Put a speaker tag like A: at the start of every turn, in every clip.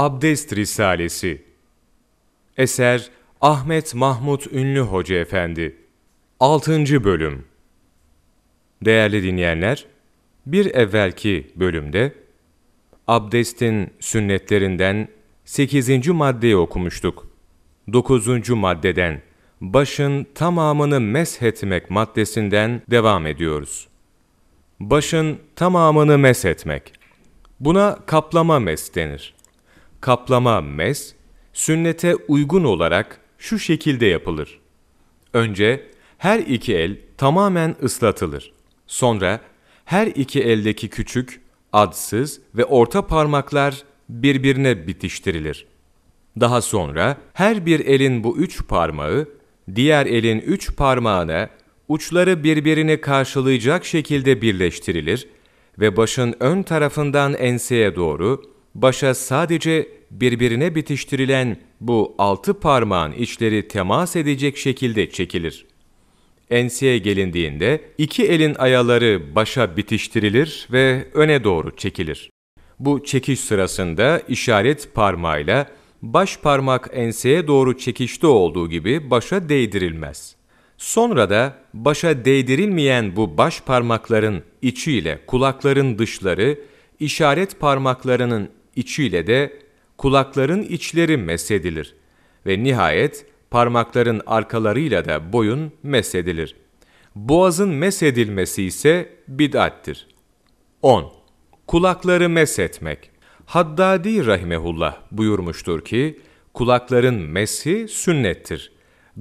A: Abdest Risalesi Eser Ahmet Mahmut Ünlü Hoca Efendi 6. Bölüm Değerli dinleyenler, bir evvelki bölümde abdestin sünnetlerinden 8. maddeyi okumuştuk. 9. maddeden başın tamamını meshetmek maddesinden devam ediyoruz. Başın tamamını meshetmek. Buna kaplama mes denir. Kaplama mes, sünnete uygun olarak şu şekilde yapılır. Önce her iki el tamamen ıslatılır. Sonra her iki eldeki küçük, adsız ve orta parmaklar birbirine bitiştirilir. Daha sonra her bir elin bu üç parmağı, diğer elin üç parmağına uçları birbirini karşılayacak şekilde birleştirilir ve başın ön tarafından enseye doğru, başa sadece birbirine bitiştirilen bu altı parmağın içleri temas edecek şekilde çekilir. Enseye gelindiğinde iki elin ayaları başa bitiştirilir ve öne doğru çekilir. Bu çekiş sırasında işaret parmağıyla baş parmak enseye doğru çekişte olduğu gibi başa değdirilmez. Sonra da başa değdirilmeyen bu baş parmakların içiyle kulakların dışları, işaret parmaklarının içiyle de kulakların içleri mesedilir ve nihayet parmakların arkalarıyla da boyun mesedilir. Boğazın mesedilmesi ise bid'attir. 10. Kulakları mesetmek. Haddadi rahimehullah buyurmuştur ki, kulakların meshi sünnettir.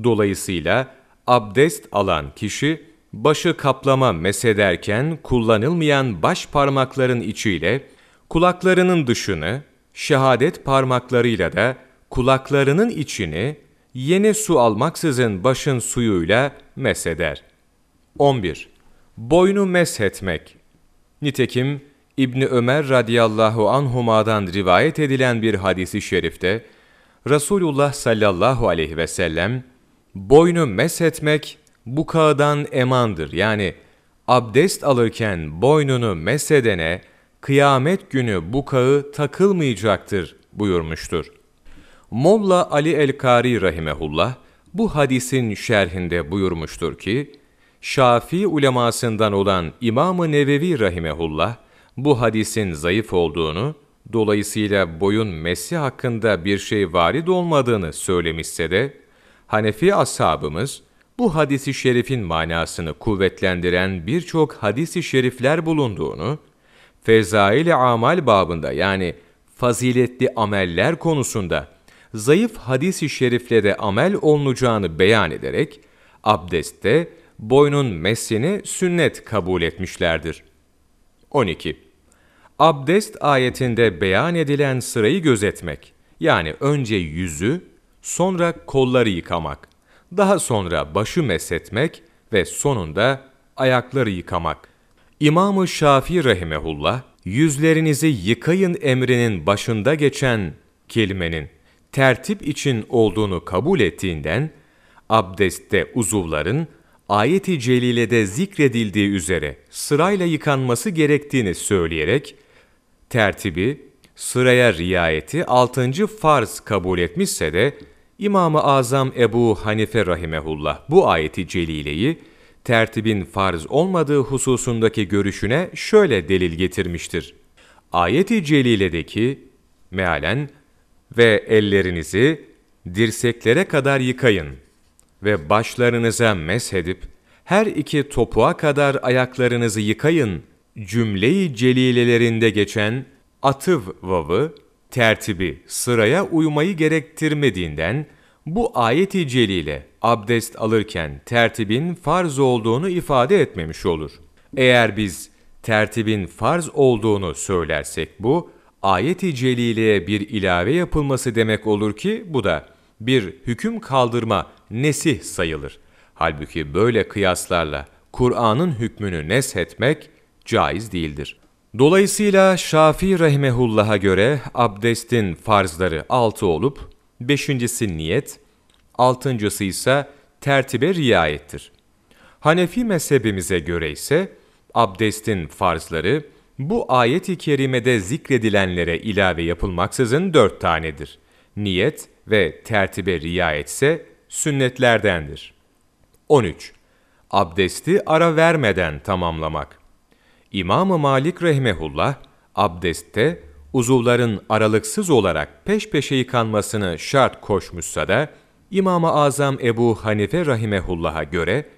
A: Dolayısıyla abdest alan kişi, başı kaplama mesederken kullanılmayan baş parmakların içiyle, kulaklarının dışını, şehadet parmaklarıyla da kulaklarının içini yeni su almaksızın başın suyuyla mesheder. 11. Boynu meshetmek. Nitekim İbni Ömer radıyallahu anhuma'dan rivayet edilen bir hadisi şerifte Resulullah sallallahu aleyhi ve sellem boynu meshetmek bu kağıdan emandır. Yani abdest alırken boynunu mesedene kıyamet günü bu kağı takılmayacaktır buyurmuştur. Molla Ali el-Kari rahimehullah bu hadisin şerhinde buyurmuştur ki, Şafii ulemasından olan İmam-ı Nevevi rahimehullah, bu hadisin zayıf olduğunu, dolayısıyla boyun messi hakkında bir şey varid olmadığını söylemişse de, Hanefi ashabımız, bu hadisi şerifin manasını kuvvetlendiren birçok hadisi şerifler bulunduğunu, Fezail-i Amal babında yani faziletli ameller konusunda zayıf hadis-i şerifle de amel olunacağını beyan ederek, abdestte boynun messini sünnet kabul etmişlerdir. 12. Abdest ayetinde beyan edilen sırayı gözetmek, yani önce yüzü, sonra kolları yıkamak, daha sonra başı mesetmek ve sonunda ayakları yıkamak. İmam-ı Şafii rahimehullah, yüzlerinizi yıkayın emrinin başında geçen kelimenin tertip için olduğunu kabul ettiğinden, abdestte uzuvların ayet-i celilede zikredildiği üzere sırayla yıkanması gerektiğini söyleyerek, tertibi, sıraya riayeti altıncı farz kabul etmişse de, İmam-ı Azam Ebu Hanife rahimehullah bu ayeti celileyi, tertibin farz olmadığı hususundaki görüşüne şöyle delil getirmiştir. Ayet-i celiledeki, mealen, ve ellerinizi dirseklere kadar yıkayın ve başlarınıza meshedip her iki topuğa kadar ayaklarınızı yıkayın cümleyi celilelerinde geçen atıv vavı tertibi sıraya uymayı gerektirmediğinden bu ayeti celile abdest alırken tertibin farz olduğunu ifade etmemiş olur. Eğer biz tertibin farz olduğunu söylersek bu ayet-i celileye bir ilave yapılması demek olur ki bu da bir hüküm kaldırma, nesih sayılır. Halbuki böyle kıyaslarla Kur'an'ın hükmünü neshetmek caiz değildir. Dolayısıyla Şafii rahimehullah'a göre abdestin farzları altı olup, beşincisi niyet, altıncısı ise tertibe riayettir. Hanefi mezhebimize göre ise abdestin farzları Bu ayet-i kerimede zikredilenlere ilave yapılmaksızın dört tanedir. Niyet ve tertibe riayetse sünnetlerdendir. 13. Abdesti ara vermeden tamamlamak. İmam-ı Malik Rahimehullah, abdestte uzuvların aralıksız olarak peş peşe yıkanmasını şart koşmuşsa da, İmam-ı Azam Ebu Hanife Rahimehullah'a göre,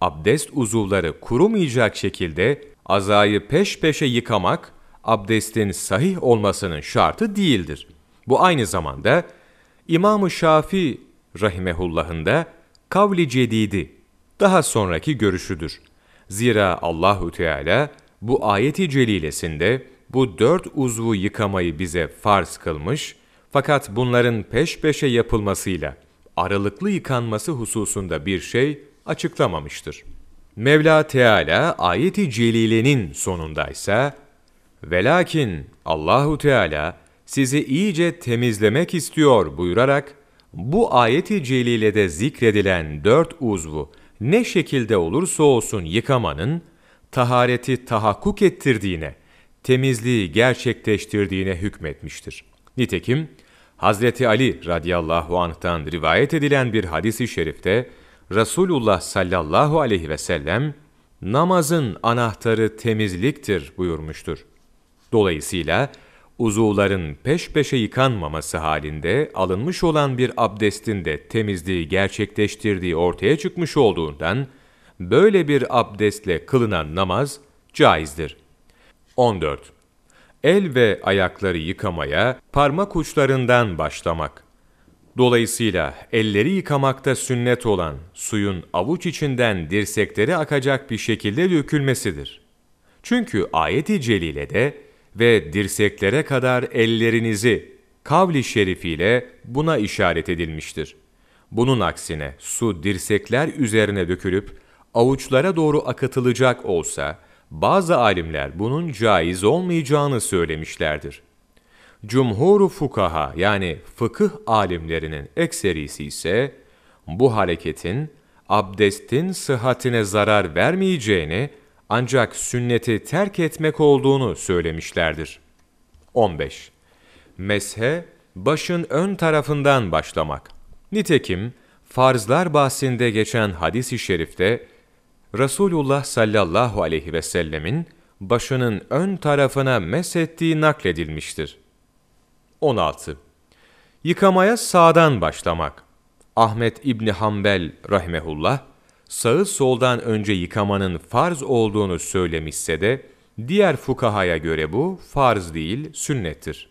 A: abdest uzuvları kurumayacak şekilde azayı peş peşe yıkamak, abdestin sahih olmasının şartı değildir. Bu aynı zamanda İmam-ı Şafi Rahimehullah'ın da kavli cedidi, daha sonraki görüşüdür. Zira Allahu Teala bu ayeti celilesinde bu dört uzvu yıkamayı bize farz kılmış, fakat bunların peş peşe yapılmasıyla aralıklı yıkanması hususunda bir şey açıklamamıştır. Mevla Teala ayeti celilenin sonundaysa velakin Allahu Teala sizi iyice temizlemek istiyor buyurarak bu ayeti celilede zikredilen dört uzvu ne şekilde olursa olsun yıkamanın tahareti tahakkuk ettirdiğine, temizliği gerçekleştirdiğine hükmetmiştir. Nitekim Hazreti Ali radıyallahu anh'tan rivayet edilen bir hadisi şerifte Resulullah sallallahu aleyhi ve sellem namazın anahtarı temizliktir buyurmuştur. Dolayısıyla uzuvların peş peşe yıkanmaması halinde alınmış olan bir abdestin de temizliği gerçekleştirdiği ortaya çıkmış olduğundan böyle bir abdestle kılınan namaz caizdir. 14. El ve ayakları yıkamaya parmak uçlarından başlamak. Dolayısıyla elleri yıkamakta sünnet olan suyun avuç içinden dirsekleri akacak bir şekilde dökülmesidir. Çünkü ayet-i celilede ve dirseklere kadar ellerinizi kavli şerifiyle buna işaret edilmiştir. Bunun aksine su dirsekler üzerine dökülüp avuçlara doğru akıtılacak olsa, bazı alimler bunun caiz olmayacağını söylemişlerdir. Cumhur fukaha yani fıkıh alimlerinin ekserisi ise bu hareketin abdestin sıhhatine zarar vermeyeceğini ancak sünneti terk etmek olduğunu söylemişlerdir. 15. Meshe, başın ön tarafından başlamak. Nitekim, farzlar bahsinde geçen hadis-i şerifte, Resulullah sallallahu aleyhi ve sellemin başının ön tarafına mesettiği nakledilmiştir. 16. Yıkamaya sağdan başlamak. Ahmet İbni Hanbel rahmehullah, sağı soldan önce yıkamanın farz olduğunu söylemişse de, diğer fukahaya göre bu farz değil, sünnettir.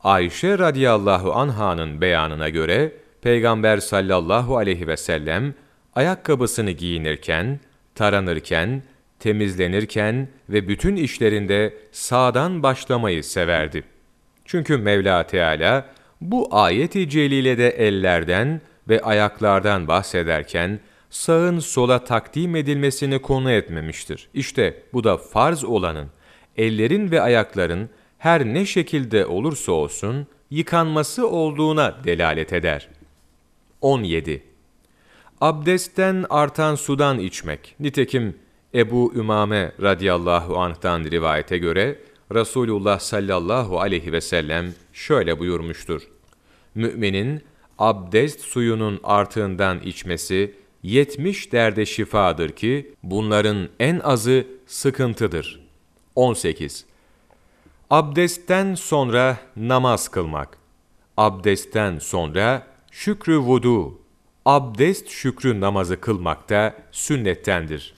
A: Ayşe radıyallahu anha'nın beyanına göre, Peygamber sallallahu aleyhi ve sellem, ayakkabısını giyinirken, taranırken, temizlenirken ve bütün işlerinde sağdan başlamayı severdi. Çünkü Mevla Teala bu ayet-i celilede ellerden ve ayaklardan bahsederken sağın sola takdim edilmesini konu etmemiştir. İşte bu da farz olanın, ellerin ve ayakların her ne şekilde olursa olsun yıkanması olduğuna delalet eder. 17. Abdestten artan sudan içmek. Nitekim Ebu Ümame radıyallahu anh'tan rivayete göre Resulullah sallallahu aleyhi ve sellem şöyle buyurmuştur. Müminin abdest suyunun artığından içmesi 70 derde şifadır ki bunların en azı sıkıntıdır. 18. Abdestten sonra namaz kılmak. Abdestten sonra şükrü vudu, abdest şükrü namazı kılmak da sünnettendir.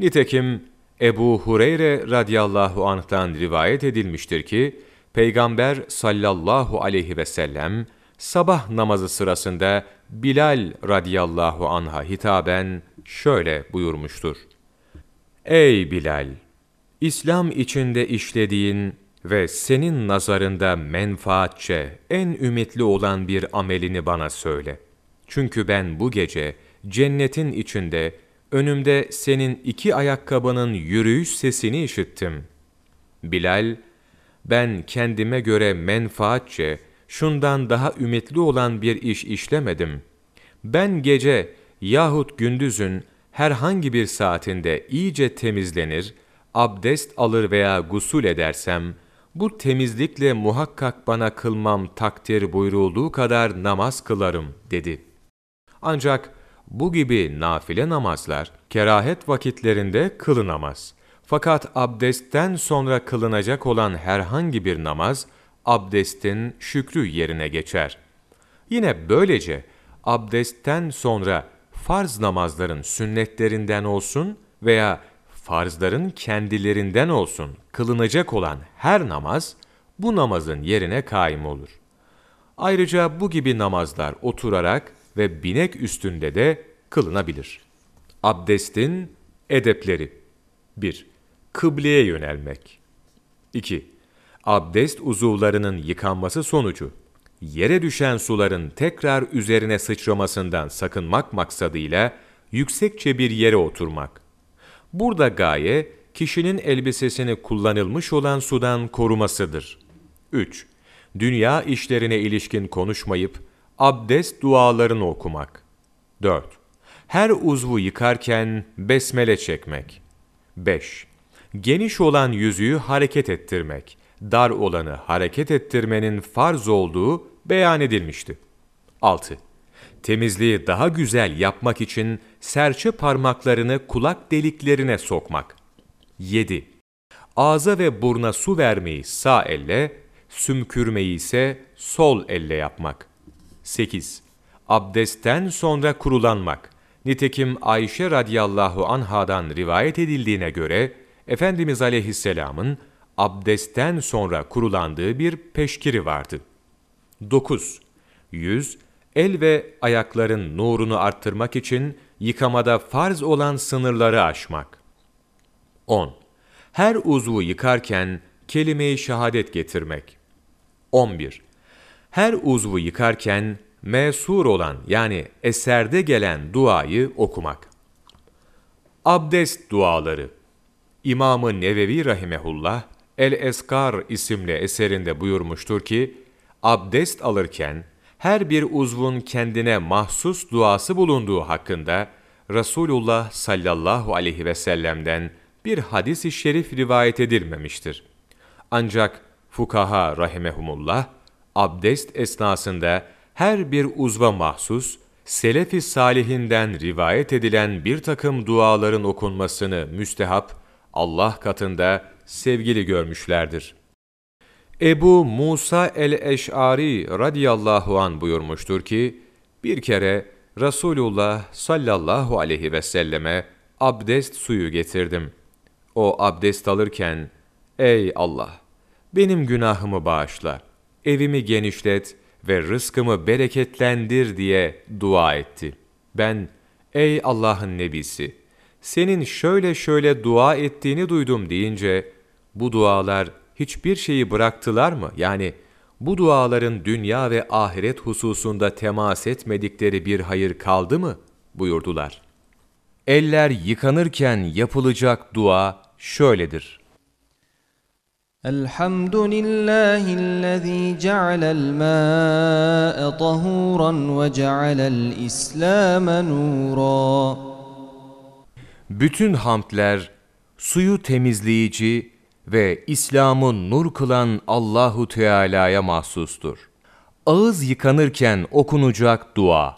A: Nitekim Ebu Hureyre radıyallahu anh'tan rivayet edilmiştir ki, Peygamber sallallahu aleyhi ve sellem, sabah namazı sırasında Bilal radıyallahu anha hitaben şöyle buyurmuştur. Ey Bilal! İslam içinde işlediğin ve senin nazarında menfaatçe en ümitli olan bir amelini bana söyle. Çünkü ben bu gece cennetin içinde önümde senin iki ayakkabının yürüyüş sesini işittim. Bilal, ben kendime göre menfaatçe, şundan daha ümitli olan bir iş işlemedim. Ben gece yahut gündüzün herhangi bir saatinde iyice temizlenir, abdest alır veya gusül edersem, bu temizlikle muhakkak bana kılmam takdir buyurulduğu kadar namaz kılarım dedi. Ancak bu gibi nafile namazlar kerahet vakitlerinde kılınamaz. Fakat abdestten sonra kılınacak olan herhangi bir namaz, abdestin şükrü yerine geçer. Yine böylece abdestten sonra farz namazların sünnetlerinden olsun veya farzların kendilerinden olsun kılınacak olan her namaz, bu namazın yerine kaim olur. Ayrıca bu gibi namazlar oturarak ve binek üstünde de kılınabilir. Abdestin edepleri 1. Kıbleye yönelmek 2. Abdest uzuvlarının yıkanması sonucu yere düşen suların tekrar üzerine sıçramasından sakınmak maksadıyla yüksekçe bir yere oturmak. Burada gaye, kişinin elbisesini kullanılmış olan sudan korumasıdır. 3. Dünya işlerine ilişkin konuşmayıp, abdest dualarını okumak. 4. Her uzvu yıkarken besmele çekmek. 5. Geniş olan yüzüğü hareket ettirmek, dar olanı hareket ettirmenin farz olduğu beyan edilmişti. 6. Temizliği daha güzel yapmak için serçe parmaklarını kulak deliklerine sokmak. 7. Ağza ve burna su vermeyi sağ elle, sümkürmeyi ise sol elle yapmak. 8. Abdestten sonra kurulanmak. Nitekim Ayşe radıyallahu anhadan rivayet edildiğine göre, Efendimiz aleyhisselamın abdestten sonra kurulandığı bir peşkiri vardı. 9. Yüz, el ve ayakların nurunu arttırmak için yıkamada farz olan sınırları aşmak. 10. Her uzvu yıkarken kelime-i şehadet getirmek. 11. Her uzvu yıkarken mesur olan yani eserde gelen duayı okumak. Abdest duaları İmam-ı Nevevi Rahimehullah, El-Eskar isimli eserinde buyurmuştur ki, abdest alırken her bir uzvun kendine mahsus duası bulunduğu hakkında Resulullah sallallahu aleyhi ve sellem'den bir hadis-i şerif rivayet edilmemiştir. Ancak fukaha rahimehumullah, abdest esnasında her bir uzva mahsus, selef-i salihinden rivayet edilen bir takım duaların okunmasını müstehap, Allah katında sevgili görmüşlerdir. Ebu Musa el-Eş'ari radiyallahu an buyurmuştur ki, bir kere Resulullah sallallahu aleyhi ve selleme abdest suyu getirdim. O abdest alırken, ey Allah, benim günahımı bağışla, evimi genişlet ve rızkımı bereketlendir diye dua etti. Ben, ey Allah'ın nebisi, senin şöyle şöyle dua ettiğini duydum deyince, bu dualar hiçbir şeyi bıraktılar mı? Yani bu duaların dünya ve ahiret hususunda temas etmedikleri bir hayır kaldı mı? buyurdular. Eller yıkanırken yapılacak dua şöyledir.
B: Elhamdülillahi'llezî cealel mâ'e tahûran ve cealel İslâme nûrâ.
A: Bütün hamdler suyu temizleyici ve İslam'ı nur kılan Allahu Teala'ya mahsustur. Ağız yıkanırken okunacak dua.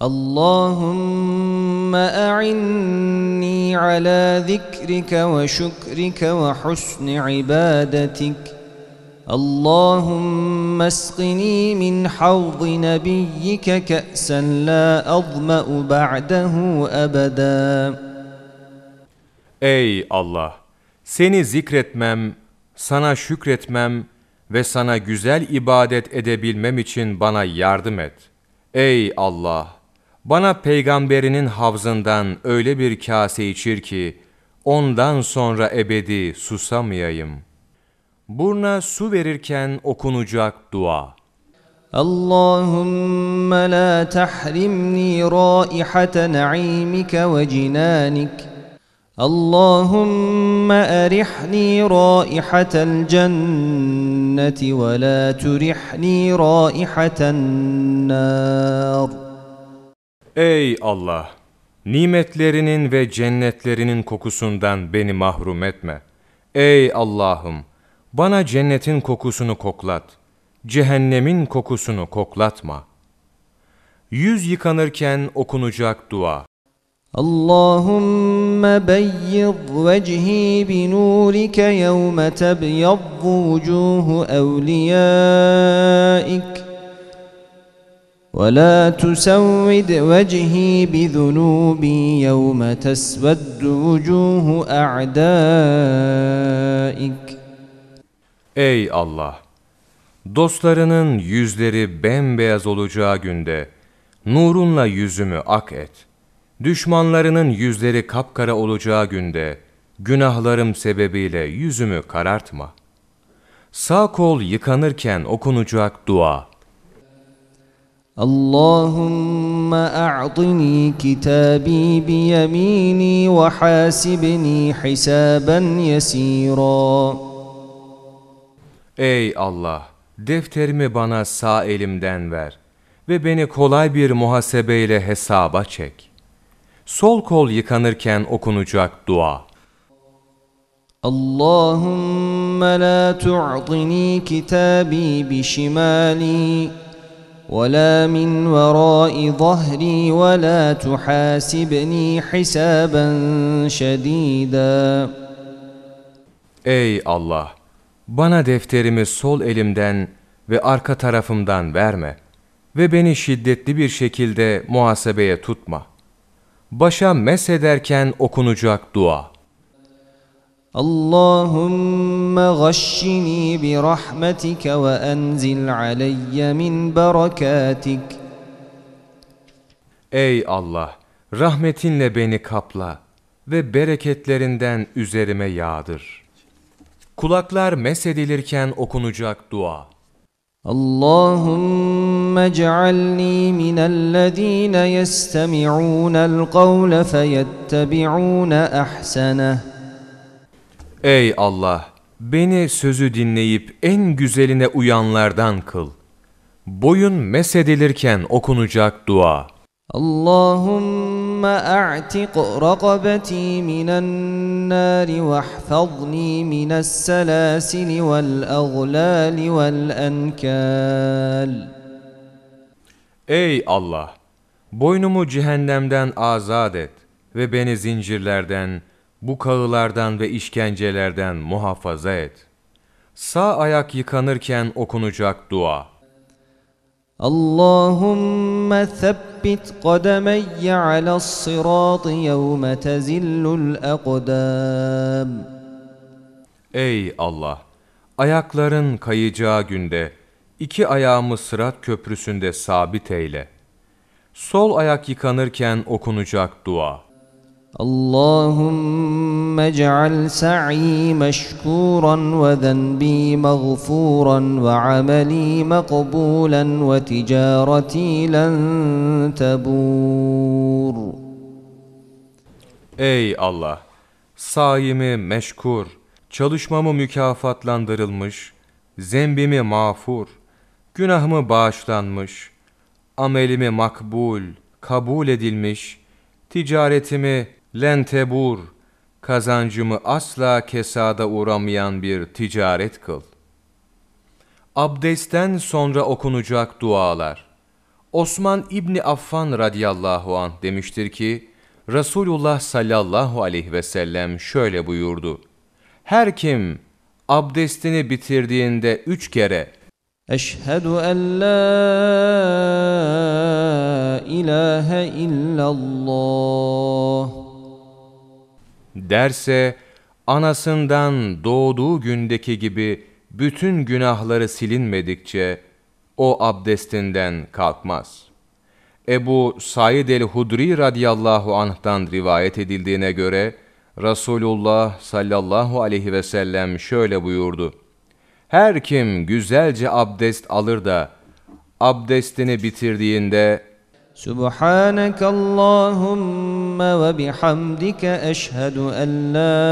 B: Allahümme a'inni ala zikrike ve şükrike ve husni ibadetik. اللهم اسقني من حوض نبيك كأسا لا أظمأ بعده أبدا
A: Ey Allah! Seni zikretmem, sana şükretmem ve sana güzel ibadet edebilmem için bana yardım et. Ey Allah! Bana peygamberinin havzından öyle bir kase içir ki, ondan sonra ebedi susamayayım. Burna su verirken okunacak dua.
B: Allahümme la tahrimni raihate naimike ve cinanik. Allahümme erihni raihatel cenneti ve la turihni raihaten nar.
A: Ey Allah! Nimetlerinin ve cennetlerinin kokusundan beni mahrum etme. Ey Allah'ım! Bana cennetin kokusunu koklat. Cehennemin kokusunu koklatma. Yüz yıkanırken okunacak dua.
B: Allahümme beyyid vecihi binurike yevme tebyaddu vucuhu evliyaik. ولا تسود وجهي بذنوبي يوم تسود وجوه أعدائك
A: Ey Allah! Dostlarının yüzleri bembeyaz olacağı günde nurunla yüzümü ak et. Düşmanlarının yüzleri kapkara olacağı günde günahlarım sebebiyle yüzümü karartma. Sağ kol yıkanırken okunacak dua.
B: اللهم أعطني كتابي بيميني وحاسبني حسابا يسيرا
A: Ey Allah! Defterimi bana sağ elimden ver ve beni kolay bir muhasebeyle hesaba çek. Sol kol yıkanırken okunacak dua.
B: اللهم لا تعطني كتابي بشمالي ولا من وراء ظهري ولا تحاسبني حسابا شديدا
A: Ey Allah! Bana defterimi sol elimden ve arka tarafımdan verme ve beni şiddetli bir şekilde muhasebeye tutma. Başa mesederken okunacak dua.
B: اللهم غشني برحمتك وأنزل علي من بركاتك
A: Ey Allah! Rahmetinle beni kapla ve bereketlerinden üzerime yağdır. Kulaklar mesedilirken okunacak dua.
B: اللهم اجعلني من الذين يستمعون القول فيتبعون احسنه
A: Ey Allah! Beni sözü dinleyip en güzeline uyanlardan kıl. Boyun mesedilirken okunacak dua.
B: Allahümme a'tiq rakabati minen nari vahfazni mines selasili vel aglali vel enkal.
A: Ey Allah! Boynumu cehennemden azat et ve beni zincirlerden, bu kağılardan ve işkencelerden muhafaza et. Sağ ayak yıkanırken okunacak dua.
B: Allahümme thebbit kademeyye alas sıratı yevme tezillul ekdam.
A: Ey Allah! Ayakların kayacağı günde iki ayağımı sırat köprüsünde sabit eyle. Sol ayak yıkanırken okunacak dua.
B: اللهم اجعل سعي مشكورا وذنبي مغفورا وعملي مقبولا وتجارتي لن تبور
A: Ey Allah! Sayimi meşkur, çalışmamı mükafatlandırılmış, zembimi mağfur, günahımı bağışlanmış, amelimi makbul, kabul edilmiş, ticaretimi lentebur, kazancımı asla kesada uğramayan bir ticaret kıl. Abdestten sonra okunacak dualar. Osman İbni Affan radıyallahu anh demiştir ki, Resulullah sallallahu aleyhi ve sellem şöyle buyurdu. Her kim abdestini bitirdiğinde üç kere
B: Eşhedü en la ilahe illallah
A: derse, anasından doğduğu gündeki gibi bütün günahları silinmedikçe o abdestinden kalkmaz. Ebu Said el-Hudri radıyallahu anh'tan rivayet edildiğine göre, Resulullah sallallahu aleyhi ve sellem şöyle buyurdu. Her kim güzelce abdest alır da, abdestini bitirdiğinde,
B: سبحانك اللهم وبحمدك أشهد أن لا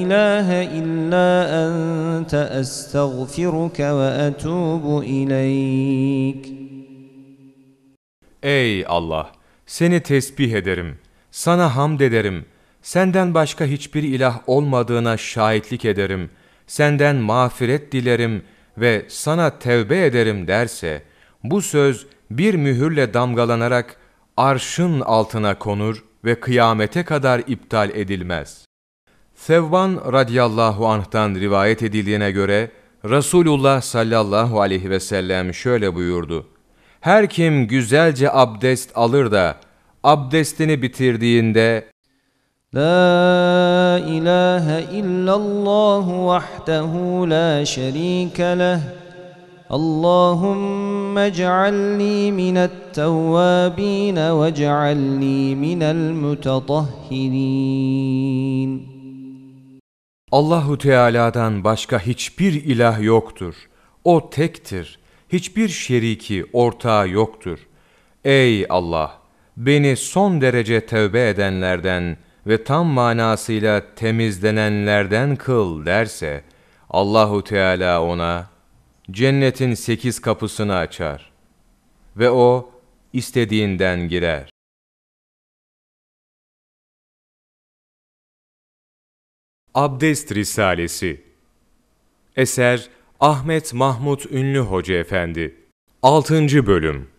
B: إله إلا أنت أستغفرك وأتوب إليك
A: Ey Allah! Seni tesbih ederim. sana hamd ederim. Senden başka hiçbir ilah olmadığına şahitlik ederim. Senden mağfiret dilerim ve sana tevbe ederim derse, bu söz bir mühürle damgalanarak arşın altına konur ve kıyamete kadar iptal edilmez. Sevban radiyallahu anh'tan rivayet edildiğine göre Resulullah sallallahu aleyhi ve sellem şöyle buyurdu. Her kim güzelce abdest alır da abdestini bitirdiğinde
B: La ilahe illallah vahdehu la şerike leh اللهم اجعلني من التوابين واجعلني من المتطهرين
A: Allahu Teala'dan başka hiçbir ilah yoktur. O tektir. Hiçbir şeriki, ortağı yoktur. Ey Allah! Beni son derece tövbe edenlerden ve tam manasıyla temizlenenlerden kıl derse, Allahu Teala ona cennetin sekiz kapısını açar ve o istediğinden girer. Abdest Risalesi Eser Ahmet Mahmut Ünlü Hoca Efendi 6. Bölüm